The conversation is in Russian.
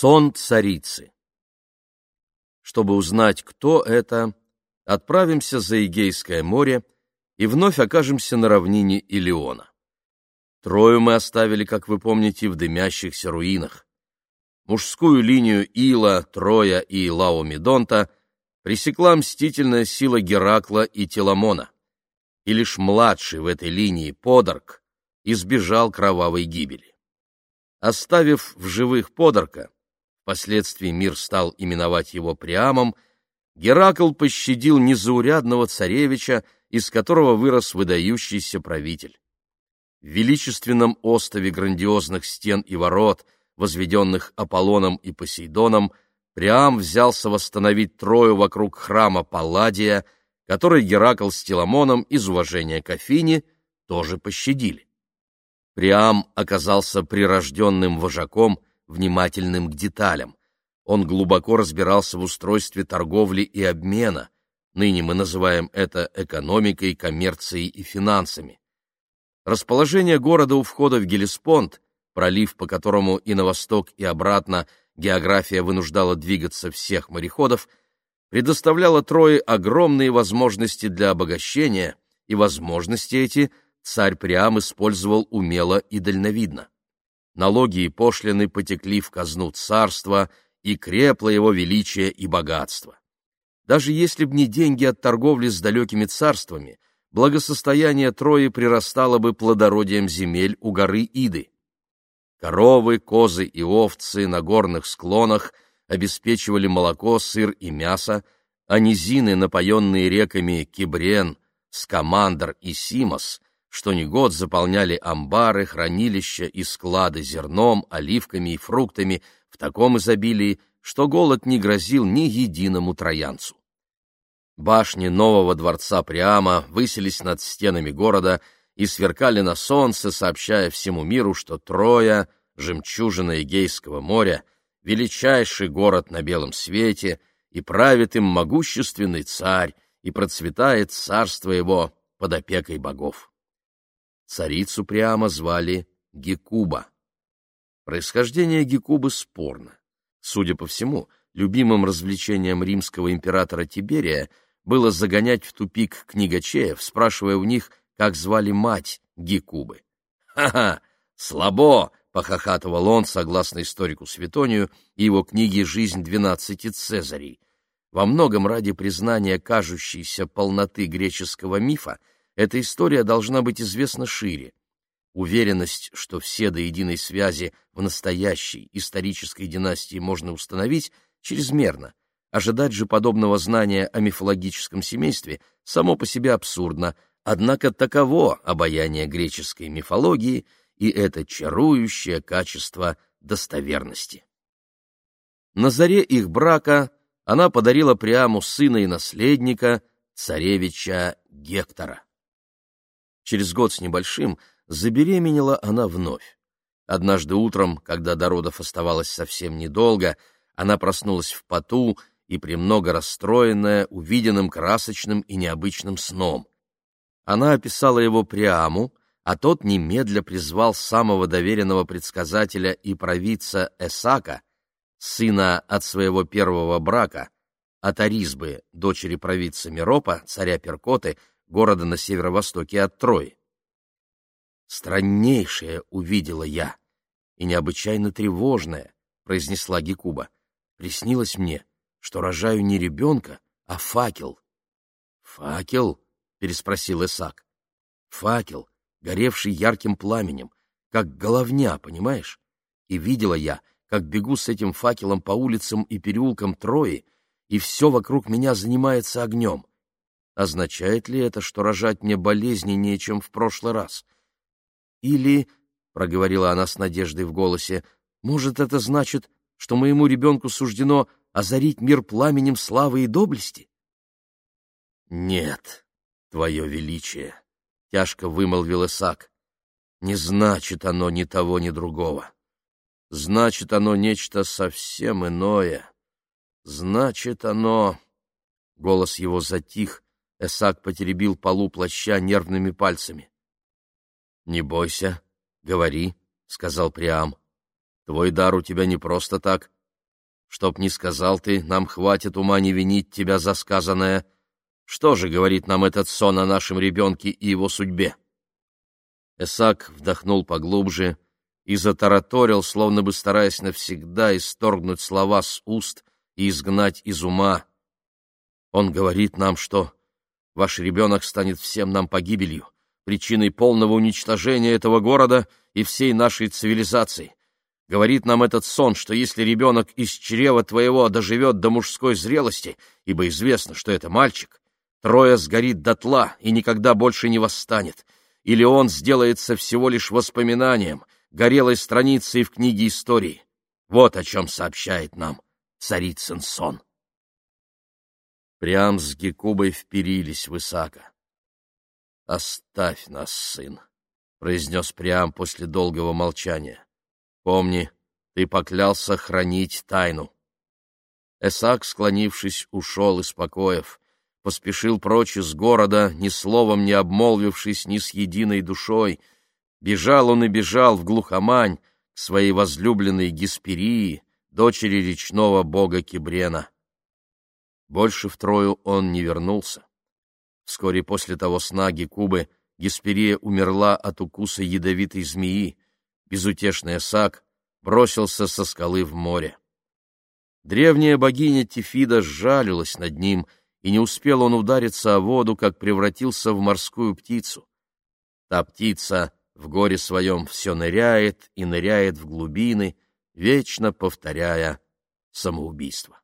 Сон царицы. Чтобы узнать, кто это, отправимся за Эгейское море и вновь окажемся на равнине Илиона. Трою мы оставили, как вы помните, в дымящихся руинах. Мужскую линию Ила, Троя и Лаомедонта пресекла мстительная сила Геракла и Теламона, и лишь младший в этой линии Подарк избежал кровавой гибели. Оставив в живых Подарка, впоследствии мир стал именовать его Приамом, Геракл пощадил незаурядного царевича, из которого вырос выдающийся правитель. В величественном остове грандиозных стен и ворот, возведенных Аполлоном и Посейдоном, Приам взялся восстановить Трою вокруг храма Палладия, который Геракл с Теламоном из уважения к Афине тоже пощадили. Приам оказался прирожденным вожаком, внимательным к деталям. Он глубоко разбирался в устройстве торговли и обмена. Ныне мы называем это экономикой, коммерцией и финансами. Расположение города у входа в Гелеспонд, пролив, по которому и на восток, и обратно география вынуждала двигаться всех мореходов, предоставляло Трое огромные возможности для обогащения, и возможности эти царь Приам использовал умело и дальновидно. Налоги и пошлины потекли в казну царства, и крепло его величие и богатство. Даже если б не деньги от торговли с далекими царствами – благосостояние Трои прирастало бы плодородием земель у горы Иды. Коровы, козы и овцы на горных склонах обеспечивали молоко, сыр и мясо, а низины, напоенные реками Кибрен, Скамандр и Симос, что ни год заполняли амбары, хранилища и склады зерном, оливками и фруктами в таком изобилии, что голод не грозил ни единому троянцу. Башни нового дворца Приама высились над стенами города и сверкали на солнце, сообщая всему миру, что Троя, жемчужина Эгейского моря, величайший город на белом свете, и правит им могущественный царь, и процветает царство его под опекой богов. Царицу Приама звали Гекуба. Происхождение Гекубы спорно. Судя по всему, любимым развлечением римского императора Тиберия — было загонять в тупик книгачеев, спрашивая у них, как звали мать Гекубы. «Ха-ха! Слабо!» — похохатывал он, согласно историку Светонию и его книге «Жизнь двенадцати Цезарей». Во многом ради признания кажущейся полноты греческого мифа эта история должна быть известна шире. Уверенность, что все до единой связи в настоящей исторической династии можно установить, чрезмерна, Ожидать же подобного знания о мифологическом семействе само по себе абсурдно, однако таково обаяние греческой мифологии и это чарующее качество достоверности. На заре их брака она подарила Приаму сына и наследника, царевича Гектора. Через год с небольшим забеременела она вновь. Однажды утром, когда до родов оставалось совсем недолго, она проснулась в поту и премного расстроенная увиденным красочным и необычным сном. Она описала его Приаму, а тот немедля призвал самого доверенного предсказателя и провидца Эсака, сына от своего первого брака, от Аризбы, дочери провидца Миропа, царя Перкоты, города на северо-востоке от Трои. «Страннейшее увидела я, и необычайно тревожное», — произнесла Гекуба. «Приснилось мне, что рожаю не ребенка, а факел. «Факел?» — переспросил Исаак. «Факел, горевший ярким пламенем, как головня, понимаешь? И видела я, как бегу с этим факелом по улицам и переулкам Трои, и все вокруг меня занимается огнем. Означает ли это, что рожать мне болезненнее, чем в прошлый раз? Или, — проговорила она с надеждой в голосе, — может, это значит, что моему ребенку суждено озарить мир пламенем славы и доблести? — Нет, твое величие, — тяжко вымолвил Исаак, — не значит оно ни того, ни другого. Значит оно нечто совсем иное. Значит оно... Голос его затих, Эсак потеребил полу плаща нервными пальцами. — Не бойся, говори, — сказал Приам. — Твой дар у тебя не просто так, Чтоб не сказал ты, нам хватит ума не винить тебя за сказанное. Что же говорит нам этот сон о нашем ребенке и его судьбе? Эсак вдохнул поглубже и затараторил, словно бы стараясь навсегда исторгнуть слова с уст и изгнать из ума. Он говорит нам, что ваш ребенок станет всем нам погибелью, причиной полного уничтожения этого города и всей нашей цивилизации. Говорит нам этот сон, что если ребенок из чрева твоего доживет до мужской зрелости, ибо известно, что это мальчик, трое сгорит дотла и никогда больше не восстанет, или он сделается всего лишь воспоминанием, горелой страницей в книге истории. Вот о чем сообщает нам царицын сон. Прям с Гекубой вперились в Исака. «Оставь нас, сын», — произнес Прям после долгого молчания. «Помни, ты поклялся хранить тайну». Эсак, склонившись, ушел из покоев, поспешил прочь из города, ни словом не обмолвившись ни с единой душой. Бежал он и бежал в глухомань к своей возлюбленной Гесперии, дочери речного бога Кибрена. Больше в Трою он не вернулся. Вскоре после того сна Гекубы Гесперия умерла от укуса ядовитой змеи. Безутешный Сак бросился со скалы в море. Древняя богиня Тифида сжалилась над ним, и не успел он удариться о воду, как превратился в морскую птицу. Та птица в горе своем все ныряет и ныряет в глубины, вечно повторяя самоубийство.